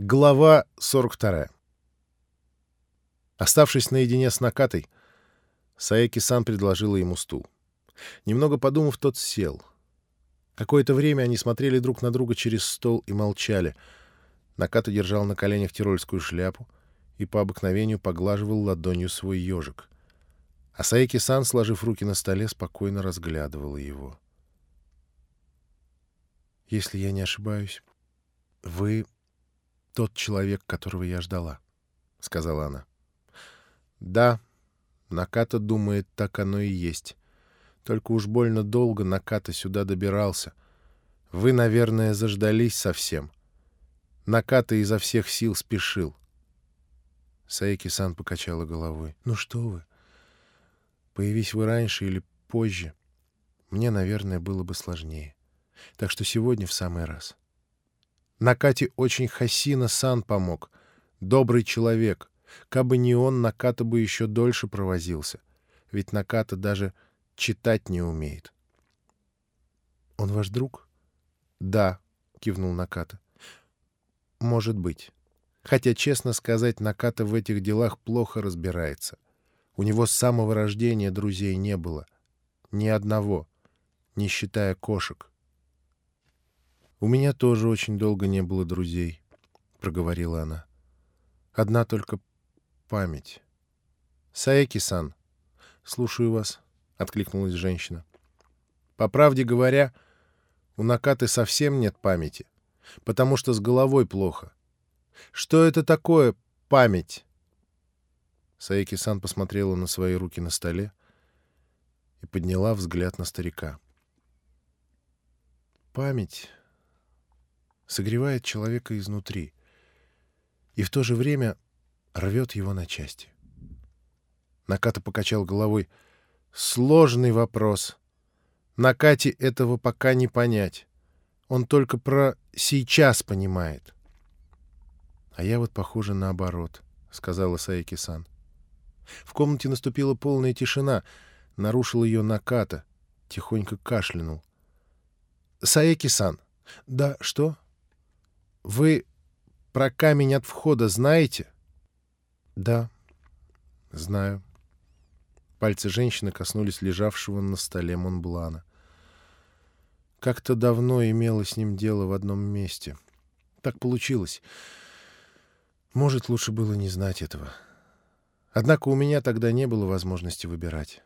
Глава 42. Оставшись наедине с Накатой, Саеки-сан предложила ему стул. Немного подумав, тот сел. Какое-то время они смотрели друг на друга через стол и молчали. Наката держал на коленях тирольскую шляпу и по обыкновению поглаживал ладонью свой ежик. А Саеки-сан, сложив руки на столе, спокойно разглядывала его. «Если я не ошибаюсь, вы тот человек, которого я ждала», — сказала она. «Да, Наката думает, так оно и есть. Только уж больно долго Наката сюда добирался. Вы, наверное, заждались совсем. Наката изо всех сил спешил». Саеки-сан покачала головой. «Ну что вы? Появись вы раньше или позже, мне, наверное, было бы сложнее. Так что сегодня в самый раз». Накате очень Хасина-сан помог. Добрый человек. Кабы не он, Наката бы еще дольше провозился. Ведь Наката даже читать не умеет. «Он ваш друг?» «Да», — кивнул Наката. «Может быть. Хотя, честно сказать, Наката в этих делах плохо разбирается. У него с самого рождения друзей не было. Ни одного, не считая кошек. «У меня тоже очень долго не было друзей», — проговорила она. «Одна только память». «Саеки-сан, слушаю вас», — откликнулась женщина. «По правде говоря, у Накаты совсем нет памяти, потому что с головой плохо. Что это такое память?» Саеки-сан посмотрела на свои руки на столе и подняла взгляд на старика. «Память согревает человека изнутри и в то же время рвет его на части. Наката покачал головой. «Сложный вопрос. Накате этого пока не понять. Он только про «сейчас» понимает». «А я вот, похоже, наоборот», — сказала Саеки-сан. В комнате наступила полная тишина. Нарушил ее Наката. Тихонько кашлянул. «Саеки-сан». «Да, что?» Вы про камень от входа знаете? Да, знаю. Пальцы женщины коснулись лежавшего на столе Монблана. Как-то давно имело с ним дело в одном месте. Так получилось. Может, лучше было не знать этого. Однако у меня тогда не было возможности выбирать.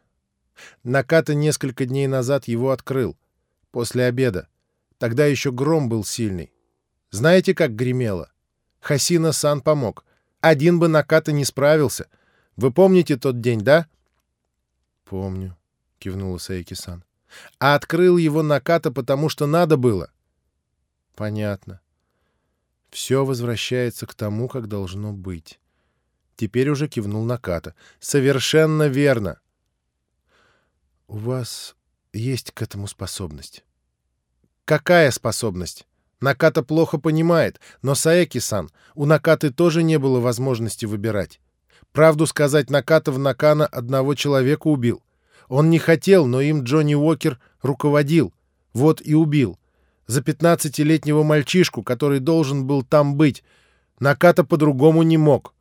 Наката несколько дней назад его открыл. После обеда. Тогда еще гром был сильный. Знаете, как гремело? Хасина-сан помог. Один бы Наката не справился. Вы помните тот день, да? — Помню, — кивнула Саики-сан. — А открыл его Наката, потому что надо было? — Понятно. Все возвращается к тому, как должно быть. Теперь уже кивнул Наката. — Совершенно верно. — У вас есть к этому способность. — Какая способность? Наката плохо понимает, но Саэки-сан, у Накаты тоже не было возможности выбирать. Правду сказать, Наката в Накана одного человека убил. Он не хотел, но им Джонни Уокер руководил. Вот и убил. За пятнадцатилетнего мальчишку, который должен был там быть. Наката по-другому не мог.